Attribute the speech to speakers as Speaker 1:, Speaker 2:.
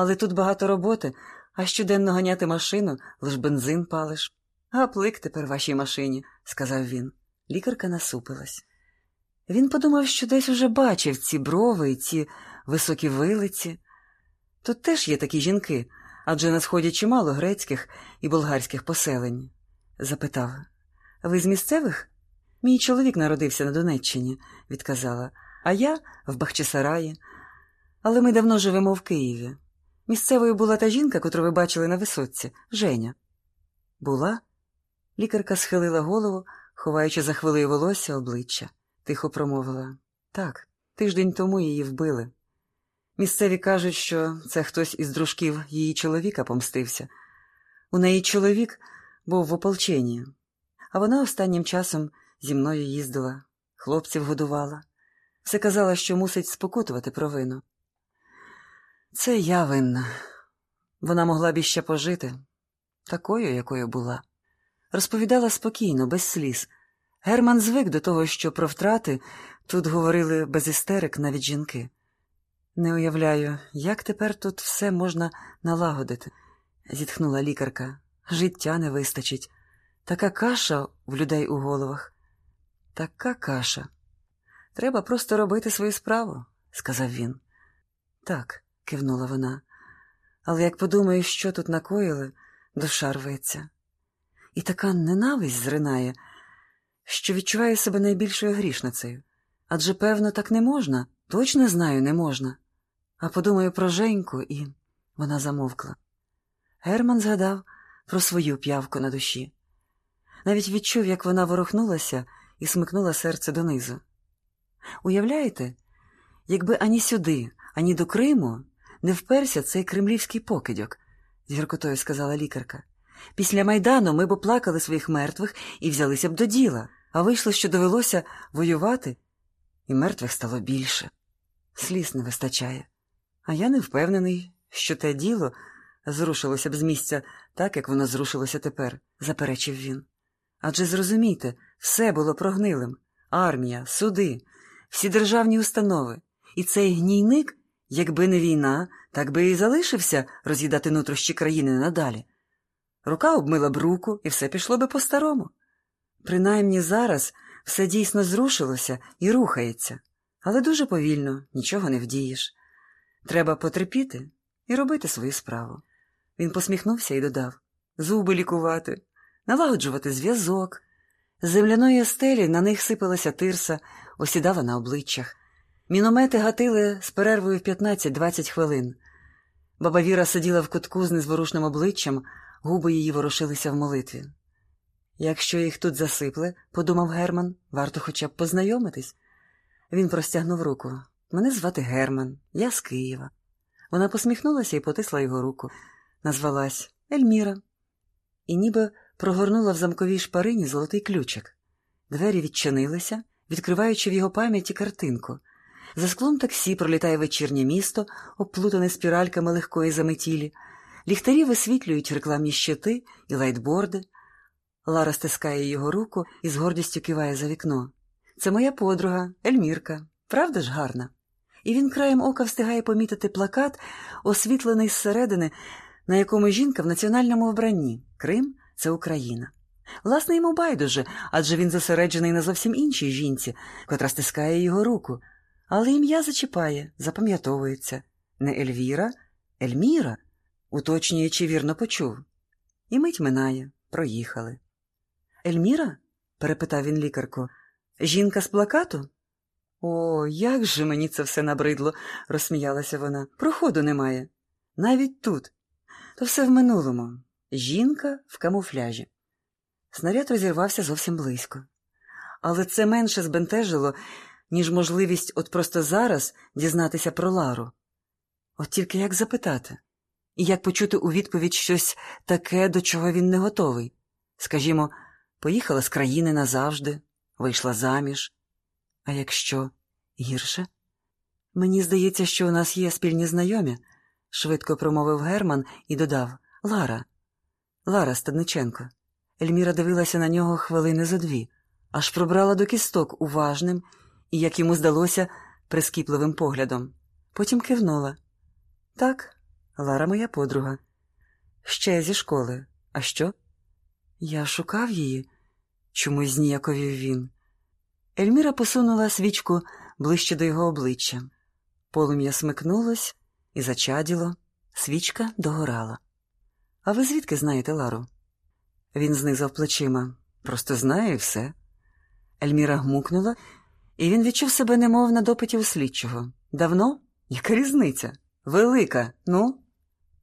Speaker 1: Але тут багато роботи, а щоденно ганяти машину, лиш бензин палиш. А плик тепер вашій машині, сказав він. Лікарка насупилась. Він подумав, що десь уже бачив ці брови і ці високі вилиці. Тут теж є такі жінки, адже на сході чимало грецьких і болгарських поселень. Запитав Ви з місцевих? Мій чоловік народився на Донеччині, відказала, а я в Бахчисараї. Але ми давно живемо в Києві. Місцевою була та жінка, котру ви бачили на висотці, Женя. Була? Лікарка схилила голову, ховаючи за хвилею волосся обличчя, тихо промовила так, тиждень тому її вбили. Місцеві кажуть, що це хтось із дружків її чоловіка помстився. У неї чоловік був в ополченні, а вона останнім часом зі мною їздила, хлопців годувала. Все казала, що мусить спокутувати провину. Це я винна. Вона могла б іще пожити, такою, якою була. Розповідала спокійно, без сліз. Герман звик до того, що про втрати тут говорили без істерик навіть жінки. Не уявляю, як тепер тут все можна налагодити, зітхнула лікарка. Життя не вистачить. Така каша в людей у головах. Така каша. Треба просто робити свою справу, сказав він. Так, кивнула вона. Але як подумаю, що тут накоїли, душа рветься. І така ненависть зринає, що відчуваю себе найбільшою грішницею. Адже, певно, так не можна, точно знаю, не можна. А подумаю про Женьку, і вона замовкла. Герман згадав про свою п'явку на душі. Навіть відчув, як вона ворухнулася і смикнула серце донизу. Уявляєте, якби ані сюди, ані до Криму не вперся цей кремлівський покидьок, з гіркотою сказала лікарка. Після майдану ми б оплакали своїх мертвих і взялися б до діла, а вийшло, що довелося воювати, і мертвих стало більше. Сліз не вистачає. А я не впевнений, що те діло зрушилося б з місця так, як воно зрушилося тепер, заперечив він. Адже зрозумійте, все було прогнилим армія, суди, всі державні установи. І цей гнійник, якби не війна, так би і залишився роз'їдати нутрощі країни надалі. Рука обмила б руку, і все пішло би по-старому. Принаймні зараз все дійсно зрушилося і рухається, але дуже повільно, нічого не вдієш. Треба потерпіти і робити свою справу. Він посміхнувся і додав зуби лікувати, налагоджувати зв'язок. З земляної стелі на них сипалася тирса, осідала на обличчях. Міномети гатили з перервою в 15-20 хвилин. Баба Віра сиділа в кутку з незворушним обличчям, губи її ворушилися в молитві. Якщо їх тут засипле, подумав Герман, варто хоча б познайомитись. Він простягнув руку. Мене звати Герман, я з Києва. Вона посміхнулася і потисла його руку. Назвалась Ельміра. І ніби прогорнула в замковій шпарині золотий ключик. Двері відчинилися, відкриваючи в його пам'яті картинку. За склом таксі пролітає вечірнє місто, оплутане спіральками легкої заметілі. Ліхтарі висвітлюють рекламні щити і лайтборди. Лара стискає його руку і з гордістю киває за вікно. Це моя подруга, Ельмірка. Правда ж гарна? І він краєм ока встигає помітити плакат, освітлений зсередини, на якому жінка в національному вбранні Крим це Україна. Власне, йому байдуже, адже він зосереджений на зовсім іншій жінці, котра стискає його руку. Але ім'я зачіпає, запам'ятовується не Ельвіра, Ельміра, уточнює, чи вірно почув. І мить минає, проїхали. Ельміра? перепитав він лікарку. Жінка з плакату? О, як же мені це все набридло, розсміялася вона. Проходу немає. Навіть тут. То все в минулому. Жінка в камуфляжі. Снаряд розірвався зовсім близько. Але це менше збентежило, ніж можливість от просто зараз дізнатися про Лару. От тільки як запитати, і як почути у відповідь щось таке, до чого він не готовий. Скажімо, поїхала з країни назавжди, вийшла заміж. А якщо гірше? Мені здається, що у нас є спільні знайомі, швидко промовив Герман і додав Лара, Лара Стадниченко. Ельміра дивилася на нього хвилини зо дві, аж пробрала до кісток уважним і, як йому здалося, прискіпливим поглядом. Потім кивнула. Так, Лара моя подруга. Ще зі школи. А що? Я шукав її, чомусь зніяковів він. Ельміра посунула свічку ближче до його обличчя. Полум'я смикнулось і зачаділо, свічка догорала. А ви звідки знаєте Лару? Він знизав плечима. Просто знає і все. Ельміра гмукнула, і він відчув себе немов на допиті у слідчого. Давно? Яка різниця? Велика, ну?